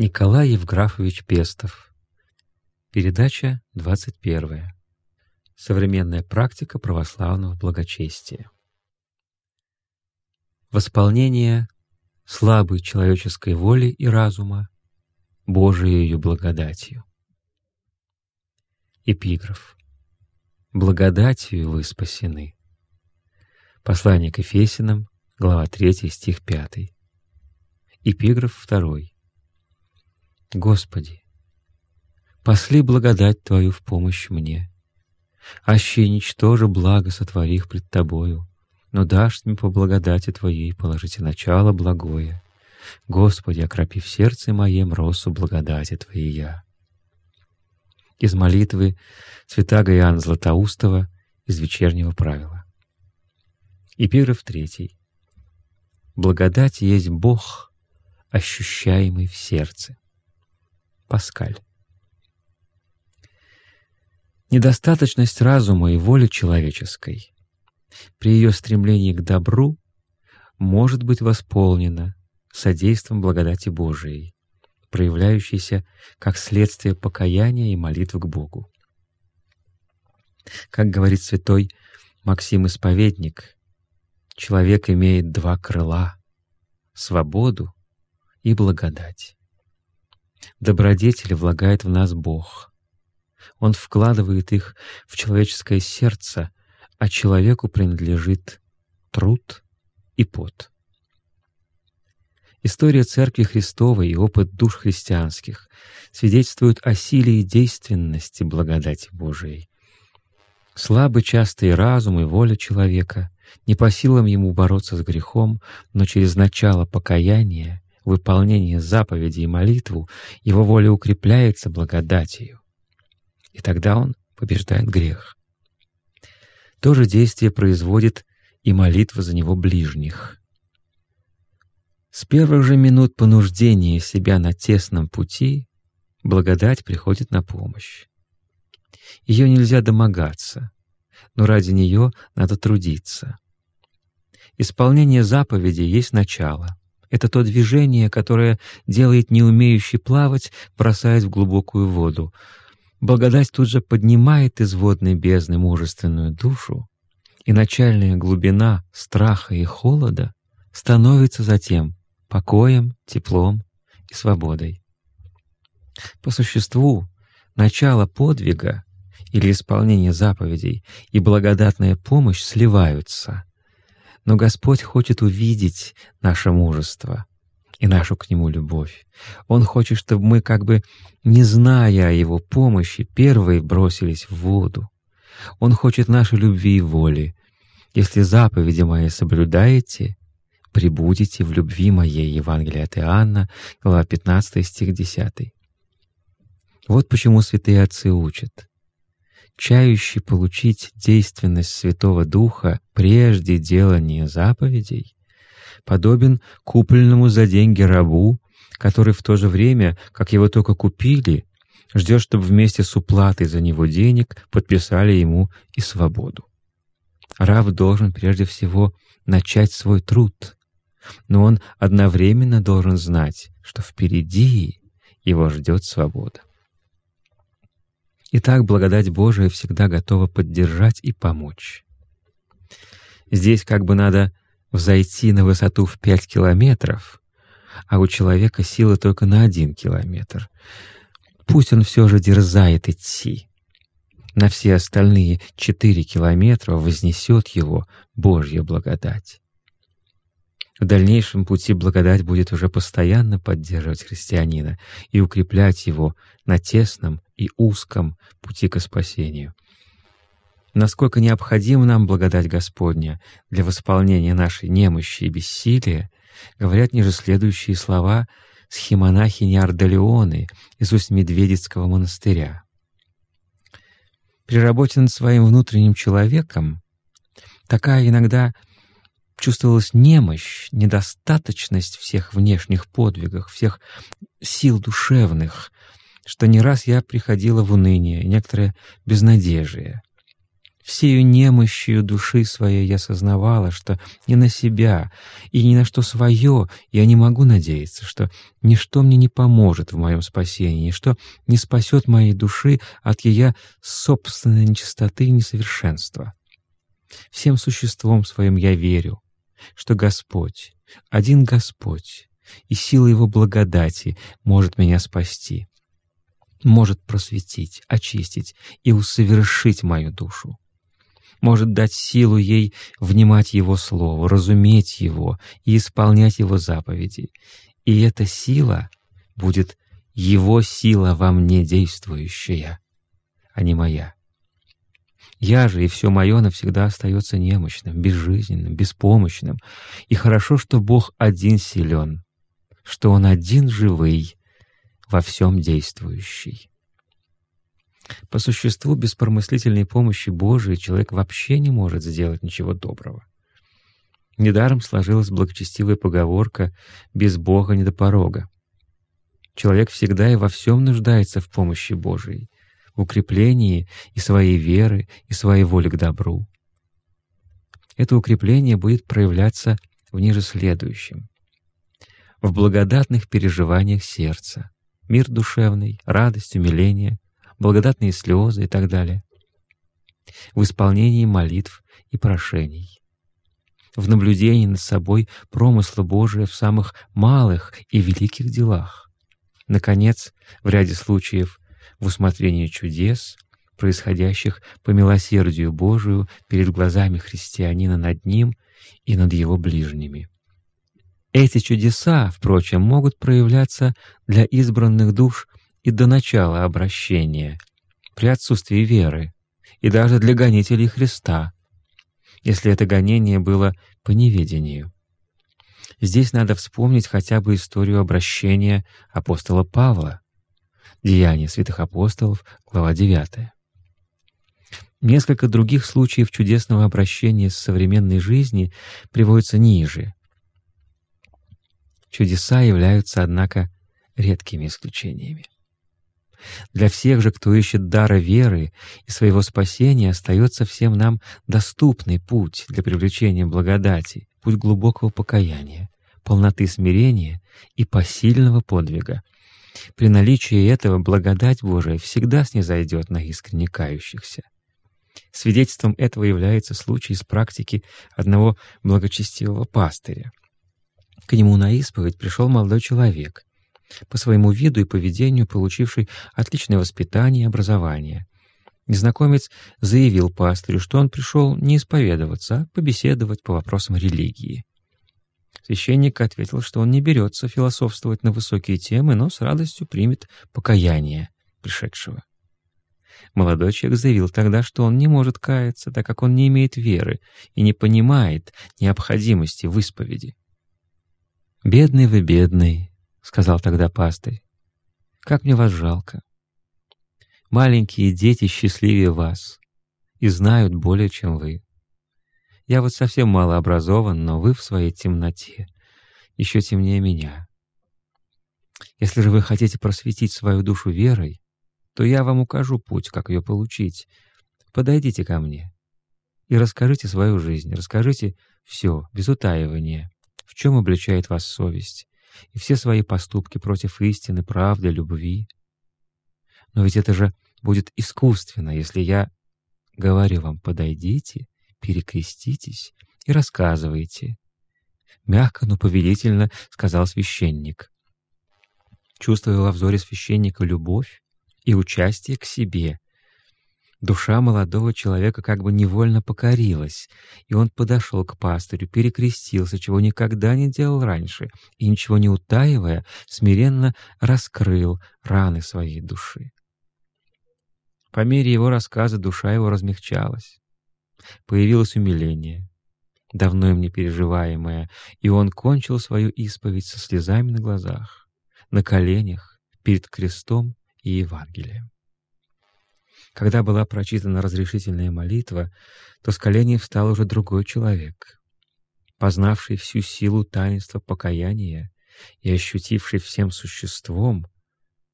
Николай Евграфович Пестов. Передача 21. Современная практика православного благочестия. Восполнение слабой человеческой воли и разума Божией благодатью. Эпиграф. «Благодатью вы спасены». Послание к Ефесиным, глава 3, стих 5. Эпиграф 2. Господи, посли благодать Твою в помощь мне, аще ничтоже благо сотворих пред Тобою, но дашь мне по благодати Твоей положите начало благое. Господи, окропи в сердце моем росу благодати Твоей я. Из молитвы святаго Иоанна Златоустова из вечернего правила. Эпиграф третий. Благодать есть Бог, ощущаемый в сердце. Паскаль. Недостаточность разума и воли человеческой при ее стремлении к добру может быть восполнена содействием благодати Божией, проявляющейся как следствие покаяния и молитв к Богу. Как говорит святой Максим Исповедник, человек имеет два крыла — свободу и благодать. Добродетели влагает в нас Бог. Он вкладывает их в человеческое сердце, а человеку принадлежит труд и пот. История Церкви Христовой и опыт душ христианских свидетельствуют о силе и действенности благодати Божией. Слабы часто и разум, и воля человека, не по силам ему бороться с грехом, но через начало покаяния выполнение заповедей и молитву, его воля укрепляется благодатью, и тогда он побеждает грех. То же действие производит и молитва за него ближних. С первых же минут понуждения себя на тесном пути благодать приходит на помощь. Ее нельзя домогаться, но ради нее надо трудиться. Исполнение заповеди есть начало, это то движение, которое делает неумеющий плавать, бросаясь в глубокую воду. Благодать тут же поднимает из водной бездны мужественную душу, и начальная глубина страха и холода становится затем покоем, теплом и свободой. По существу, начало подвига или исполнение заповедей и благодатная помощь сливаются — но Господь хочет увидеть наше мужество и нашу к Нему любовь. Он хочет, чтобы мы, как бы не зная о Его помощи, первые бросились в воду. Он хочет нашей любви и воли. Если заповеди мои соблюдаете, прибудете в любви моей. Евангелие от Иоанна, глава 15, стих 10. Вот почему святые отцы учат чающий получить действенность Святого Духа прежде делания заповедей, подобен купленному за деньги рабу, который в то же время, как его только купили, ждет, чтобы вместе с уплатой за него денег подписали ему и свободу. Раб должен прежде всего начать свой труд, но он одновременно должен знать, что впереди его ждет свобода. Итак, благодать Божия всегда готова поддержать и помочь. Здесь как бы надо взойти на высоту в пять километров, а у человека сила только на один километр. Пусть он все же дерзает идти. На все остальные четыре километра вознесет его Божья благодать. В дальнейшем пути благодать будет уже постоянно поддерживать христианина и укреплять его на тесном и узком пути к спасению. Насколько необходима нам благодать Господня для восполнения нашей немощи и бессилия, говорят ниже следующие слова схемонахини Ардалионы из усть Медведицкого монастыря. При работе над своим внутренним человеком такая иногда чувствовалась немощь, недостаточность всех внешних подвигов, всех сил душевных, что не раз я приходила в уныние, некоторое безнадежие. Всею немощью души своей я сознавала, что ни на себя и ни на что свое я не могу надеяться, что ничто мне не поможет в моем спасении, ничто не спасет моей души от ее собственной нечистоты и несовершенства. Всем существом своим я верю, что Господь, один Господь, и сила Его благодати может меня спасти, может просветить, очистить и усовершить мою душу может дать силу ей внимать Его Слову, разуметь Его и исполнять Его заповеди. И эта сила будет Его сила во мне действующая, а не моя. Я же и все мое навсегда остается немощным, безжизненным, беспомощным. И хорошо, что Бог один силен, что Он один живый, во всем действующий. По существу, без промыслительной помощи Божией человек вообще не может сделать ничего доброго. Недаром сложилась благочестивая поговорка «без Бога не до порога». Человек всегда и во всем нуждается в помощи Божией, в укреплении и своей веры, и своей воли к добру. Это укрепление будет проявляться в ниже следующем. В благодатных переживаниях сердца, мир душевный, радость, умиление, благодатные слезы и так далее, в исполнении молитв и прошений, в наблюдении над собой промысла Божия в самых малых и великих делах, наконец, в ряде случаев, в усмотрении чудес, происходящих по милосердию Божию перед глазами христианина над ним и над его ближними. Эти чудеса, впрочем, могут проявляться для избранных душ и до начала обращения, при отсутствии веры, и даже для гонителей Христа, если это гонение было по неведению. Здесь надо вспомнить хотя бы историю обращения апостола Павла, Деяния святых апостолов, глава 9. Несколько других случаев чудесного обращения с современной жизни приводятся ниже. Чудеса являются, однако, редкими исключениями. Для всех же, кто ищет дара веры и своего спасения, остается всем нам доступный путь для привлечения благодати, путь глубокого покаяния, полноты смирения и посильного подвига. При наличии этого благодать Божия всегда снизойдет на искренне кающихся. Свидетельством этого является случай из практики одного благочестивого пастыря. К нему на исповедь пришел молодой человек, по своему виду и поведению получивший отличное воспитание и образование. Незнакомец заявил пастырю, что он пришел не исповедоваться, а побеседовать по вопросам религии. Священник ответил, что он не берется философствовать на высокие темы, но с радостью примет покаяние пришедшего. Молодой человек заявил тогда, что он не может каяться, так как он не имеет веры и не понимает необходимости в исповеди. «Бедный вы, бедный», — сказал тогда пастырь. «Как мне вас жалко! Маленькие дети счастливее вас и знают более, чем вы. Я вот совсем мало образован, но вы в своей темноте еще темнее меня. Если же вы хотите просветить свою душу верой, то я вам укажу путь, как ее получить. Подойдите ко мне и расскажите свою жизнь, расскажите все, без утаивания, в чем обличает вас совесть, и все свои поступки против истины, правды, любви. Но ведь это же будет искусственно, если я говорю вам «подойдите», «перекреститесь» и рассказывайте. Мягко, но повелительно сказал священник. Чувствуя во взоре священника любовь и участие к себе, Душа молодого человека как бы невольно покорилась, и он подошел к пастырю, перекрестился, чего никогда не делал раньше, и, ничего не утаивая, смиренно раскрыл раны своей души. По мере его рассказа душа его размягчалась. Появилось умиление, давно им не переживаемое, и он кончил свою исповедь со слезами на глазах, на коленях, перед крестом и Евангелием. Когда была прочитана разрешительная молитва, то с коленей встал уже другой человек, познавший всю силу таинства покаяния и ощутивший всем существом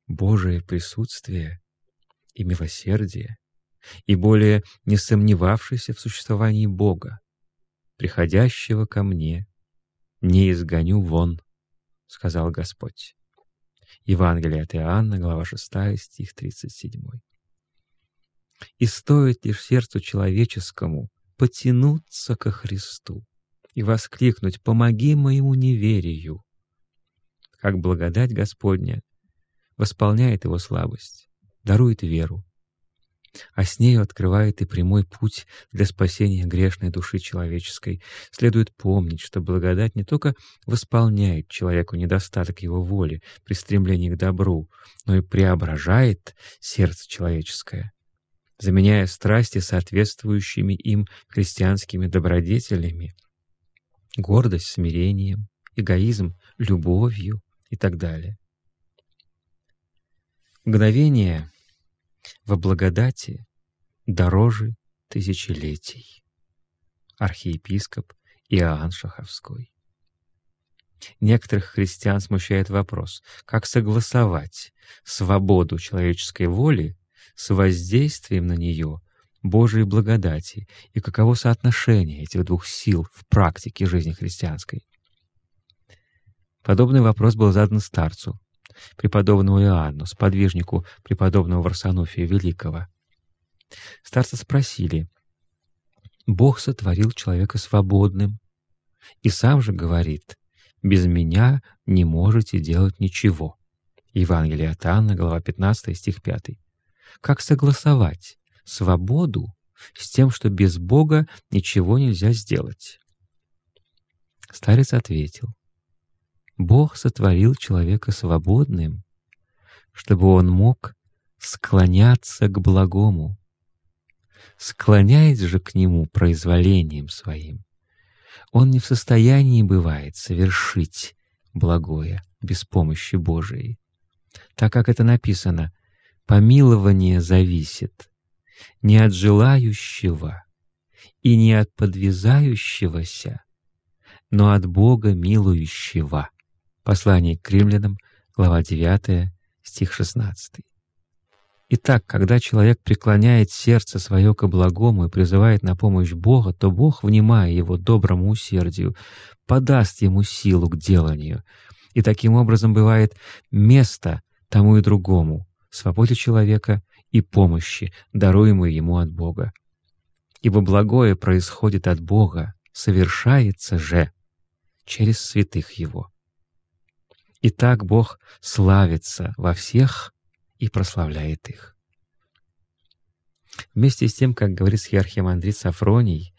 Божие присутствие и милосердие, и более не сомневавшийся в существовании Бога, приходящего ко мне, не изгоню вон, — сказал Господь. Евангелие от Иоанна, глава 6, стих 37. И стоит лишь сердцу человеческому потянуться ко Христу и воскликнуть «Помоги моему неверию!» Как благодать Господня восполняет его слабость, дарует веру, а с нею открывает и прямой путь для спасения грешной души человеческой. Следует помнить, что благодать не только восполняет человеку недостаток его воли при стремлении к добру, но и преображает сердце человеческое, заменяя страсти соответствующими им христианскими добродетелями, гордость смирением, эгоизм любовью и так далее. Мгновение во благодати дороже тысячелетий. Архиепископ Иоанн Шаховской. Некоторых христиан смущает вопрос, как согласовать свободу человеческой воли с воздействием на нее Божией благодати и каково соотношение этих двух сил в практике жизни христианской. Подобный вопрос был задан старцу, преподобному Иоанну, сподвижнику преподобного Варсонофия Великого. Старца спросили, «Бог сотворил человека свободным, и сам же говорит, «Без меня не можете делать ничего». Евангелие от Анна, глава 15, стих 5. Как согласовать свободу с тем, что без Бога ничего нельзя сделать? Старец ответил, Бог сотворил человека свободным, чтобы он мог склоняться к благому. Склоняясь же к нему произволением своим, он не в состоянии бывает совершить благое без помощи Божией, так как это написано «помилование зависит не от желающего и не от подвязающегося, но от Бога милующего». Послание к римлянам, глава 9, стих 16. Итак, когда человек преклоняет сердце свое ко благому и призывает на помощь Бога, то Бог, внимая его доброму усердию, подаст ему силу к деланию. И таким образом бывает место тому и другому, свободе человека и помощи, даруемой ему от Бога. Ибо благое происходит от Бога, совершается же через святых Его. И так Бог славится во всех и прославляет их. Вместе с тем, как говорит схиархимандрит Сафроний,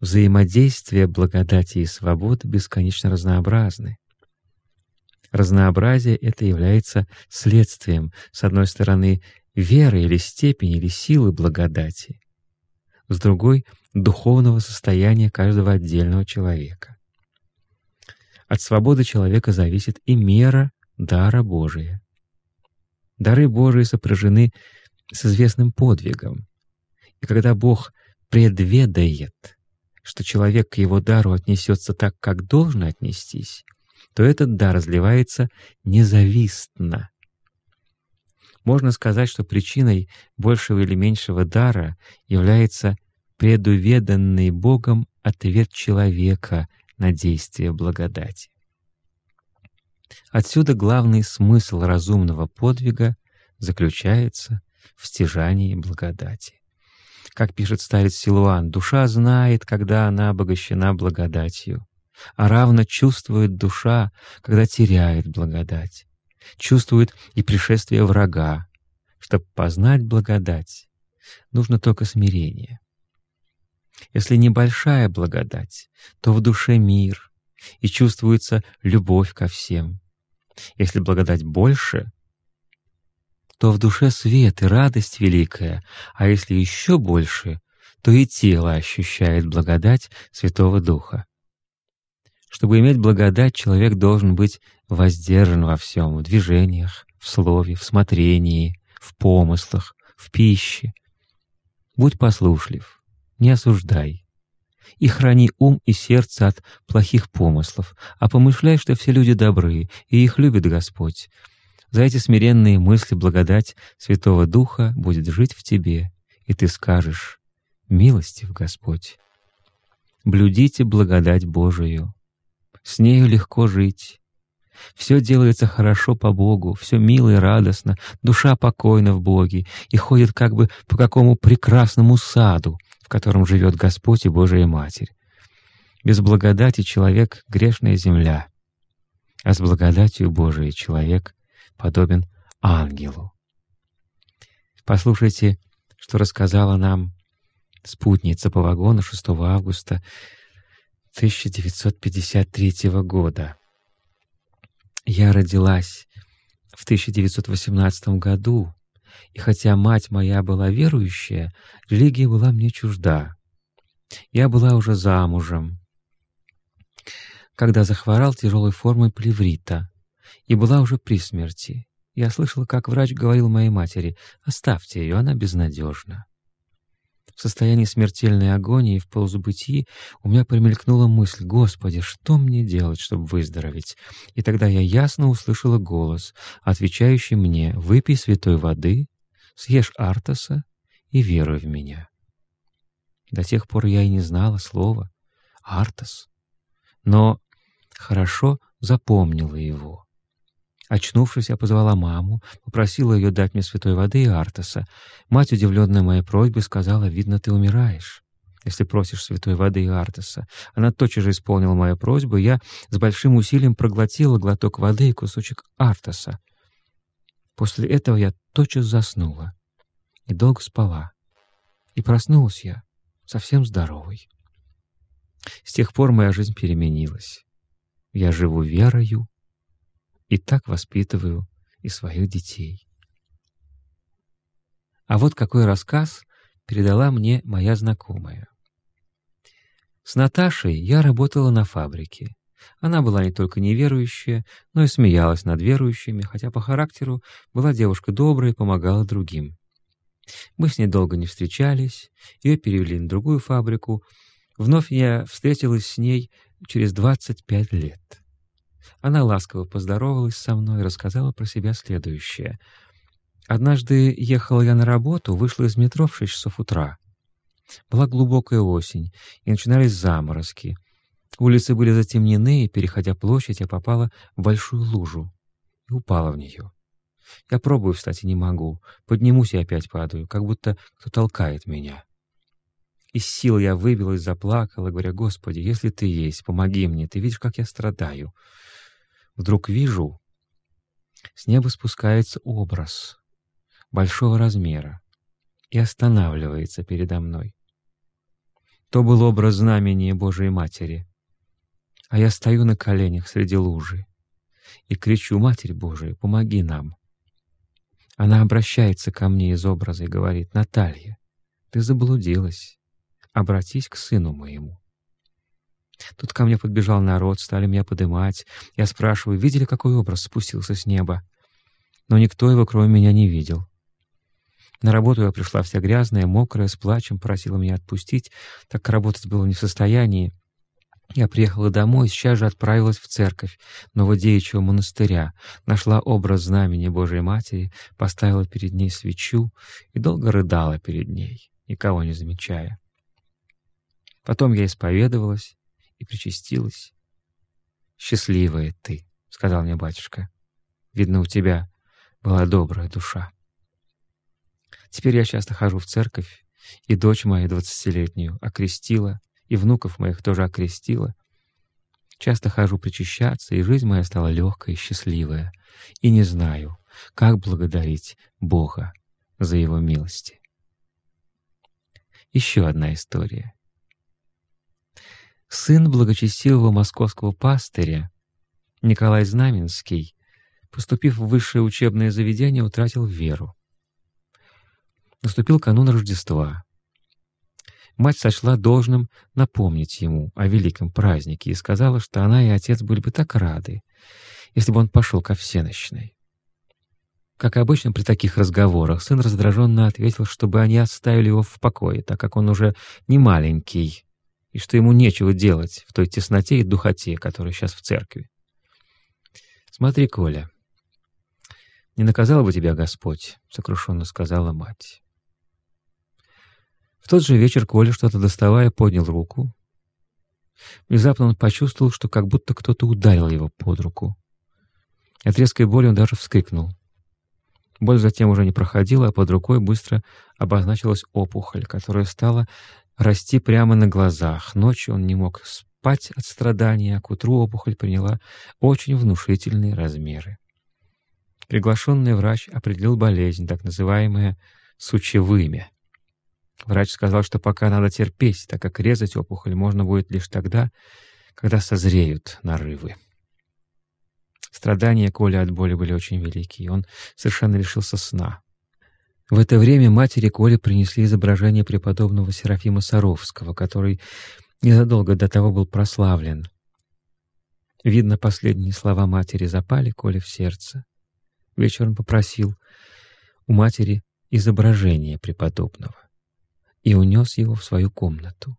взаимодействие благодати и свободы бесконечно разнообразны. Разнообразие это является следствием, с одной стороны, веры или степени или силы благодати, с другой — духовного состояния каждого отдельного человека. От свободы человека зависит и мера дара Божия. Дары Божии сопряжены с известным подвигом. И когда Бог предведает, что человек к его дару отнесется так, как должно отнестись, то этот дар разливается независтно. Можно сказать, что причиной большего или меньшего дара является предуведанный Богом ответ человека на действие благодати. Отсюда главный смысл разумного подвига заключается в стяжании благодати. Как пишет старец Силуан, душа знает, когда она обогащена благодатью, а равно чувствует душа, когда теряет благодать, чувствует и пришествие врага. Чтобы познать благодать, нужно только смирение. Если небольшая благодать, то в душе мир, и чувствуется любовь ко всем. Если благодать больше, то в душе свет и радость великая, а если еще больше, то и тело ощущает благодать Святого Духа. Чтобы иметь благодать, человек должен быть воздержан во всем, в движениях, в слове, в смотрении, в помыслах, в пище. Будь послушлив, не осуждай. И храни ум и сердце от плохих помыслов, а помышляй, что все люди добрые, и их любит Господь. За эти смиренные мысли благодать Святого Духа будет жить в тебе, и ты скажешь «Милостив Господь». Блюдите благодать Божию. С нею легко жить. Все делается хорошо по Богу, все мило и радостно, душа покойна в Боге и ходит как бы по какому прекрасному саду, в котором живет Господь и Божия Матерь. Без благодати человек — грешная земля, а с благодатью Божией человек подобен ангелу. Послушайте, что рассказала нам спутница по вагону 6 августа 1953 года. Я родилась в 1918 году, и хотя мать моя была верующая, религия была мне чужда. Я была уже замужем, когда захворал тяжелой формой плеврита, и была уже при смерти. Я слышала, как врач говорил моей матери, «Оставьте ее, она безнадежна». В состоянии смертельной агонии в полузабытии у меня промелькнула мысль, «Господи, что мне делать, чтобы выздороветь?» И тогда я ясно услышала голос, отвечающий мне, «Выпей святой воды, съешь артаса и веруй в меня». До тех пор я и не знала слова «артас», но хорошо запомнила его. Очнувшись, я позвала маму, попросила ее дать мне святой воды и артаса. Мать, удивленная моей просьбой, сказала, «Видно, ты умираешь, если просишь святой воды и артаса». Она тотчас же исполнила мою просьбу, я с большим усилием проглотила глоток воды и кусочек артаса. После этого я тотчас заснула и долго спала. И проснулась я совсем здоровой. С тех пор моя жизнь переменилась. Я живу верою, и так воспитываю и своих детей. А вот какой рассказ передала мне моя знакомая. С Наташей я работала на фабрике. Она была не только неверующая, но и смеялась над верующими, хотя по характеру была девушка добрая и помогала другим. Мы с ней долго не встречались, ее перевели на другую фабрику. Вновь я встретилась с ней через 25 лет. Она ласково поздоровалась со мной и рассказала про себя следующее. Однажды ехала я на работу, вышла из метро в шесть часов утра. Была глубокая осень, и начинались заморозки. Улицы были затемнены, и, переходя площадь, я попала в большую лужу и упала в нее. Я пробую встать и не могу. Поднимусь и опять падаю, как будто кто толкает меня. Из сил я выбилась, заплакала, говоря, «Господи, если Ты есть, помоги мне, Ты видишь, как я страдаю». Вдруг вижу, с неба спускается образ большого размера и останавливается передо мной. То был образ знамения Божией Матери, а я стою на коленях среди лужи и кричу, «Матерь Божия, помоги нам!» Она обращается ко мне из образа и говорит, «Наталья, ты заблудилась, обратись к сыну моему». Тут ко мне подбежал народ, стали меня подымать. Я спрашиваю, видели, какой образ спустился с неба? Но никто его, кроме меня, не видел. На работу я пришла вся грязная, мокрая, с плачем, просила меня отпустить, так как работать было не в состоянии. Я приехала домой и сейчас же отправилась в церковь Новодеячьего монастыря, нашла образ знамени Божией Матери, поставила перед ней свечу и долго рыдала перед ней, никого не замечая. Потом я исповедовалась, и причастилась. «Счастливая ты», — сказал мне батюшка. «Видно, у тебя была добрая душа». Теперь я часто хожу в церковь, и дочь мою двадцатилетнюю окрестила, и внуков моих тоже окрестила. Часто хожу причащаться, и жизнь моя стала легкой и счастливая, и не знаю, как благодарить Бога за Его милости. Еще одна история. Сын благочестивого московского пастыря Николай Знаменский, поступив в высшее учебное заведение, утратил веру. Наступил канун Рождества. Мать сочла должным напомнить ему о великом празднике и сказала, что она и отец были бы так рады, если бы он пошел ко всенощной. Как обычно при таких разговорах, сын раздраженно ответил, чтобы они оставили его в покое, так как он уже не маленький, и что ему нечего делать в той тесноте и духоте, которая сейчас в церкви. «Смотри, Коля, не наказал бы тебя Господь», — сокрушенно сказала мать. В тот же вечер Коля, что-то доставая, поднял руку. Внезапно он почувствовал, что как будто кто-то ударил его под руку. От резкой боли он даже вскрикнул. Боль затем уже не проходила, а под рукой быстро обозначилась опухоль, которая стала расти прямо на глазах. Ночью он не мог спать от страдания, а к утру опухоль приняла очень внушительные размеры. Приглашенный врач определил болезнь, так называемое сучевыми. Врач сказал, что пока надо терпеть, так как резать опухоль можно будет лишь тогда, когда созреют нарывы. Страдания Коли от боли были очень велики, и он совершенно лишился сна. В это время матери Коли принесли изображение преподобного Серафима Саровского, который незадолго до того был прославлен. Видно, последние слова матери запали Коле в сердце. Вечером попросил у матери изображение преподобного и унес его в свою комнату.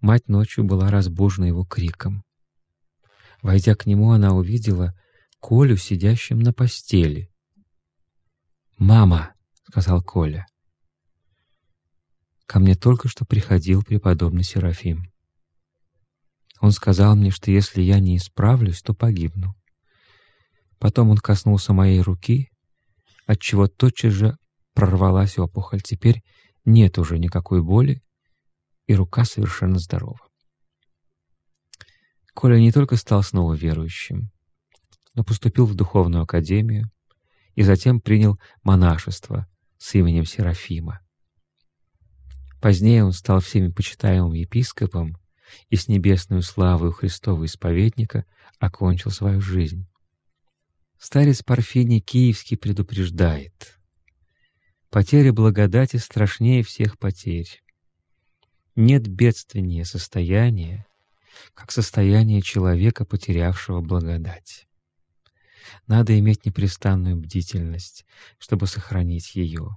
Мать ночью была разбужена его криком. Войдя к нему, она увидела Колю, сидящим на постели. «Мама!» — сказал Коля. «Ко мне только что приходил преподобный Серафим. Он сказал мне, что если я не исправлюсь, то погибну. Потом он коснулся моей руки, отчего тотчас же прорвалась опухоль. Теперь нет уже никакой боли, и рука совершенно здорова. Коля не только стал снова верующим, но поступил в духовную академию и затем принял монашество с именем Серафима. Позднее он стал всеми почитаемым епископом и с небесной славой Христова исповедника окончил свою жизнь. Старец Парфений Киевский предупреждает. Потеря благодати страшнее всех потерь. Нет бедственнее состояния, как состояние человека, потерявшего благодать. Надо иметь непрестанную бдительность, чтобы сохранить ее.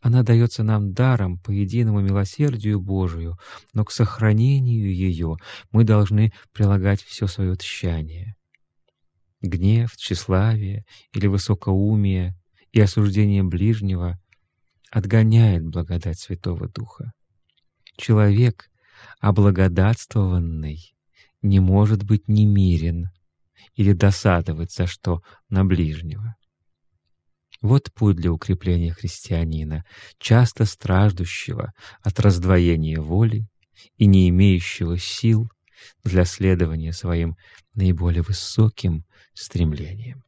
Она дается нам даром по единому милосердию Божию, но к сохранению ее мы должны прилагать все свое тщание. Гнев, тщеславие или высокоумие и осуждение ближнего отгоняет благодать Святого Духа. Человек, облагодатствованный, не может быть немирен или досадовать за что на ближнего. Вот путь для укрепления христианина, часто страждущего от раздвоения воли и не имеющего сил для следования своим наиболее высоким стремлениям.